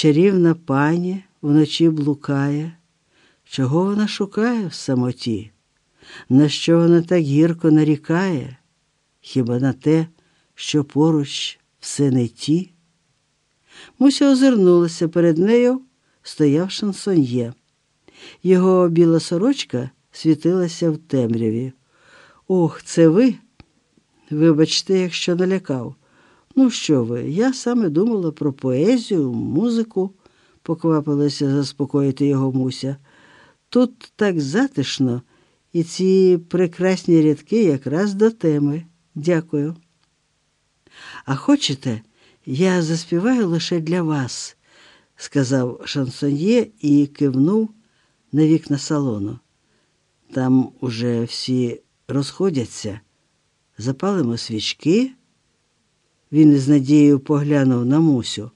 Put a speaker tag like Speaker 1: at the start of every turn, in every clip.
Speaker 1: чарівна пані вночі блукає. Чого вона шукає в самоті? На що вона так гірко нарікає? Хіба на те, що поруч все не ті? Муся озирнулася перед нею, стояв шансоньє. Його біла сорочка світилася в темряві. Ох, це ви? Вибачте, якщо налякав. Ну, що ви? Я саме думала про поезію, музику, поквапилася заспокоїти його Муся. Тут так затишно, і ці прекрасні рядки якраз до теми. Дякую. А хочете, я заспіваю лише для вас, сказав шансоньє і кивнув на вікна салону. Там уже всі розходяться, запалимо свічки. Він із надією поглянув на Мусю.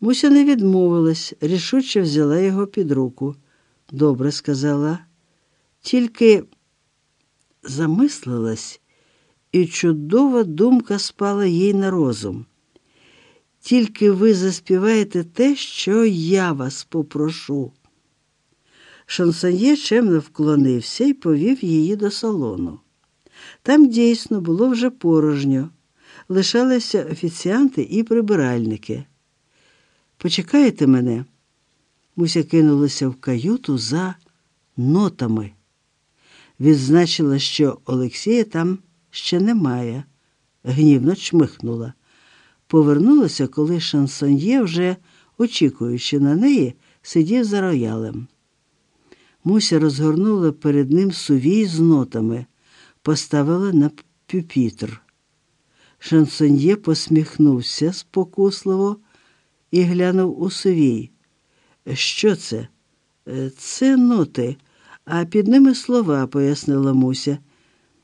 Speaker 1: Муся не відмовилась, рішуче взяла його під руку. Добре, сказала, тільки замислилась, і чудова думка спала їй на розум. Тільки ви заспіваєте те, що я вас попрошу. Шансоньє чемно вклонився і повів її до салону. Там дійсно було вже порожньо, лишалися офіціанти і прибиральники. Почекаєте мене? Муся кинулася в каюту за нотами. Відзначила, що Олексія там ще немає, гнівно чмихнула. Повернулася, коли шансоньє, вже очікуючи на неї, сидів за роялем. Муся розгорнула перед ним сувій з нотами, поставила на пюпітр. Шансоньє посміхнувся спокусливо і глянув у сувій. Що це? «Е, Це ноти, а під ними слова, пояснила Муся.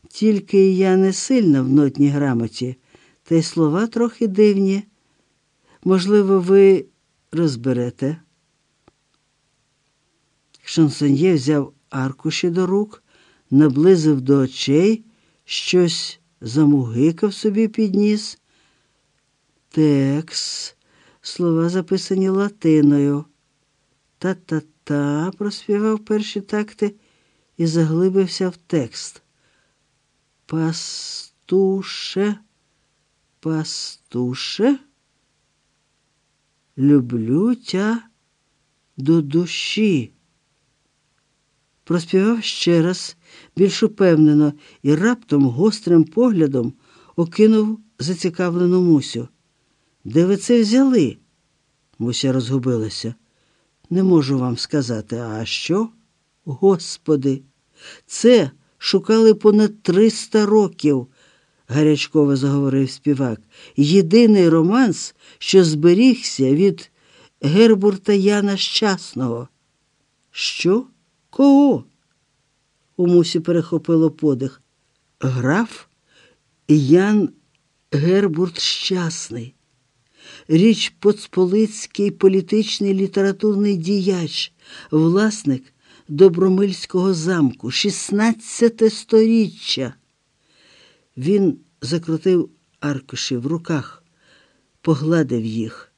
Speaker 1: Тільки я не сильна в нотній грамоті, та й слова трохи дивні. Можливо, ви розберете. Шансоньє взяв аркуші до рук, наблизив до очей, щось замугикав собі підніс. Текс, слова записані латиною. Та-та-та, проспівав перші такти і заглибився в текст. Пастуше, пастуше, люблю тя до душі. Проспівав ще раз, більш упевнено, і раптом гострим поглядом окинув зацікавлену Мусю. Де ви це взяли? Муся розгубилася. Не можу вам сказати, а що? Господи, це шукали понад триста років, гарячково заговорив співак. Єдиний романс, що зберігся від Гербурта Яна Щасного. Що? Кого? У мусі перехопило подих. Граф Ян Гербурт Щасний. Річ Поцполицький політичний літературний діяч, власник Добромильського замку, 16 сторіччя. Він закрутив аркуші в руках, погладив їх,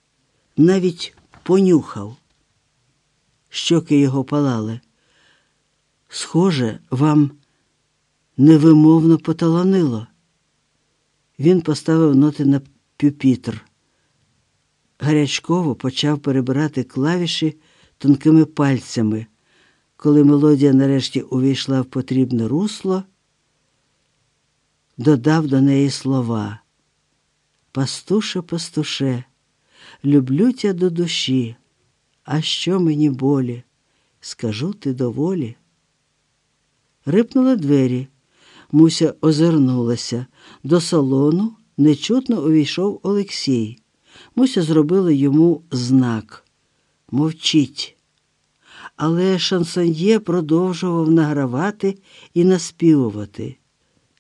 Speaker 1: навіть понюхав. Щоки його палали. Схоже, вам невимовно поталанило. Він поставив ноти на пюпітр. Гарячково почав перебирати клавіші тонкими пальцями. Коли мелодія нарешті увійшла в потрібне русло, додав до неї слова. Пастуше, пастуше, люблю тя до душі, а що мені болі, скажу ти доволі. Рипнули двері. Муся озирнулася. До салону нечутно увійшов Олексій. Муся зробила йому знак мовчіть. Але шансоньє продовжував награвати і наспівувати.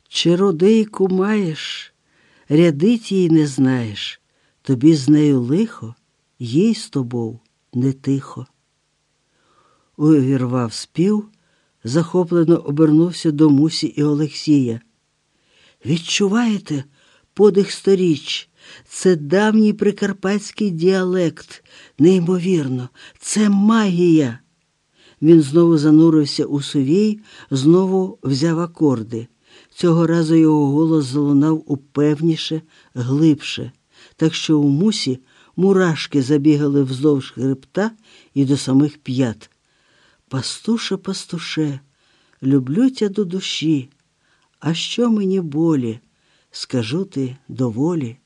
Speaker 1: Чародейку маєш, рядить їй не знаєш, тобі з нею лихо, їй з тобою не тихо. Увірвав спів, захоплено обернувся до Мусі і Олексія. Відчуваєте подих сторіч, Це давній прикарпатський діалект. Неймовірно, це магія. Він знову занурився у сувій, знову взяв акорди. Цього разу його голос залунав упевніше, глибше, так що у мусі мурашки забігали вздовж хребта і до самих п'ят. Пастуше, пастуше, люблю тя до душі, а що мені болі, скажу ти доволі.